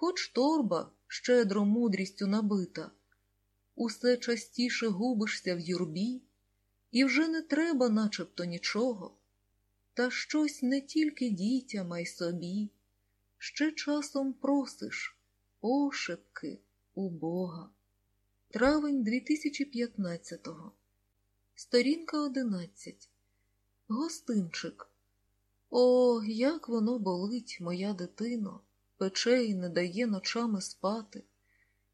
хоч торба щедро мудрістю набита, усе частіше губишся в юрбі, і вже не треба начебто нічого, та щось не тільки дітям, а й собі, ще часом просиш пошепки у Бога. Травень 2015-го. Сторінка 11. Гостинчик. О, як воно болить, моя дитино, пече й не дає ночами спати,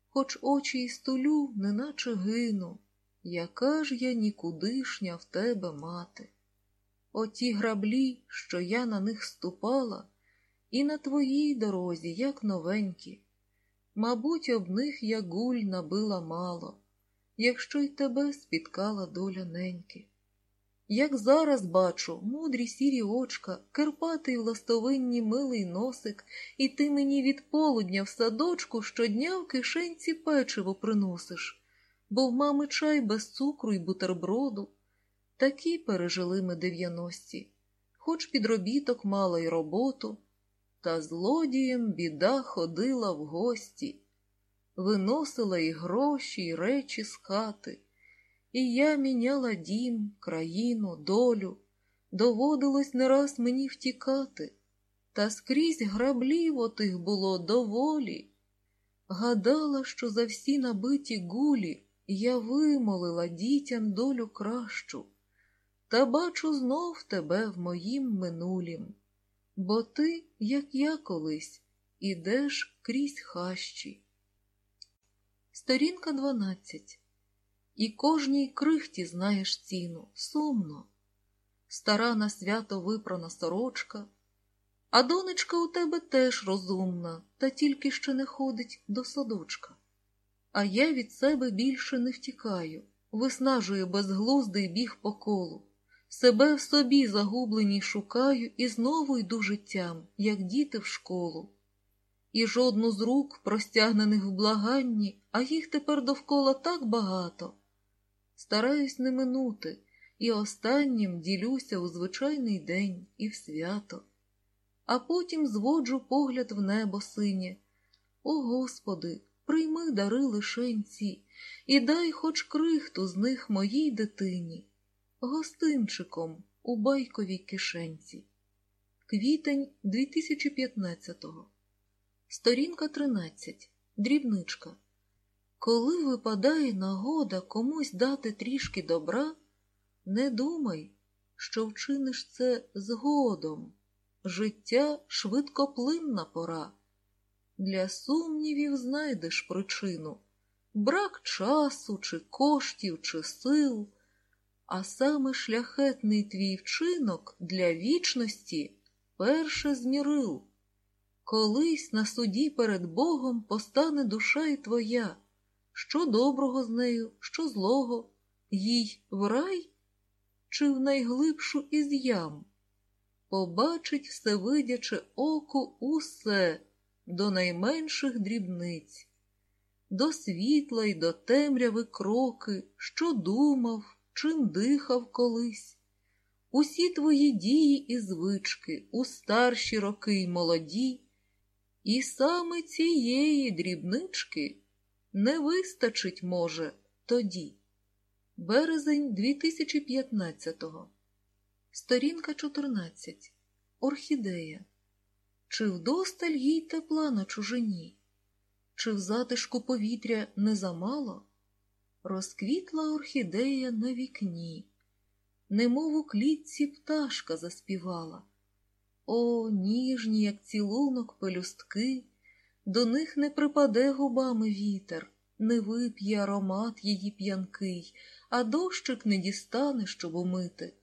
хоч очі й стулю, неначе гину, яка ж я нікудишня в тебе мати. Оті граблі, що я на них ступала, і на твоїй дорозі, як новенькі. Мабуть, об них я гуль набила мало, якщо й тебе спіткала доля неньки. Як зараз бачу, мудрі сірі очка, Керпатий властовинні милий носик, і ти мені від полудня в садочку щодня в кишенці печиво приносиш, бо в мами чай без цукру й бутерброду. Такі пережили ми дев'яності, хоч підробіток мала й роботу, та злодієм біда ходила в гості, виносила й гроші, й речі з хати. І я міняла дім, країну, долю, доводилось не раз мені втікати, та скрізь граблів отих було доволі. Гадала, що за всі набиті гулі я вимолила дітям долю кращу, та бачу знов тебе в моїм минулім, бо ти, як я колись, ідеш крізь хащі. Сторінка 12 і кожній крихті знаєш ціну, сумно. Стара на свято випрана сорочка, а донечка у тебе теж розумна, та тільки ще не ходить до садочка. А я від себе більше не втікаю, виснажую безглуздий біг по колу. Себе в собі загублені шукаю і знову йду життям, як діти в школу. І жодну з рук, простягнених в благанні, а їх тепер довкола так багато стараюсь не минути, і останнім ділюся у звичайний день і в свято, а потім зводжу погляд в небо синє. О Господи, прийми дари лишенці, і дай хоч крихту з них моїй дитині, гостинчиком у байковій кишенці. Квітень 2015-го. Сторінка 13. Дрібничка. Коли випадає нагода комусь дати трішки добра, не думай, що вчиниш це згодом. Життя швидкоплинна пора. Для сумнівів знайдеш причину брак часу, чи коштів, чи сил, а саме шляхетний твій вчинок для вічності перше змірил. Колись на суді перед Богом постане душа й твоя що доброго з нею, що злого, їй в рай чи в найглибшу із ям. Побачить всевидяче око усе до найменших дрібниць, до світла й до темряви кроки, що думав, чим дихав колись. Усі твої дії і звички у старші роки й молоді, і саме цієї дрібнички не вистачить, може, тоді. Березень 2015-го. Сторінка 14. Орхідея. Чи вдосталь їй тепла на чужині? Чи в затишку повітря не замало? Розквітла орхідея на вікні, немов у клітці пташка заспівала. О, ніжні, як цілунок пелюстки, до них не припаде губами вітер, не вип'є аромат її п'янкий, а дощик не дістане, щоб умити.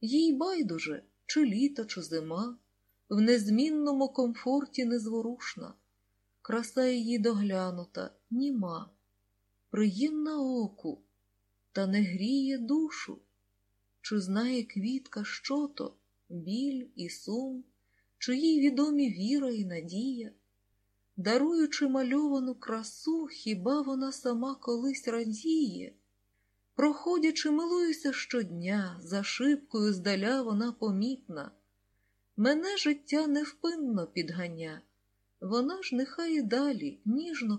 Їй байдуже, чи літо, чи зима, в незмінному комфорті незворушна, краса її доглянута, німа, приємна оку, та не гріє душу. Чи знає квітка, що то, біль і сум, чи їй відомі віра і надія? Даруючи мальовану красу, хіба вона сама колись радіє? Проходячи, милуюся щодня, за шибкою здаля вона помітна. Мене життя невпинно підганя, Вона ж нехай і далі ніжно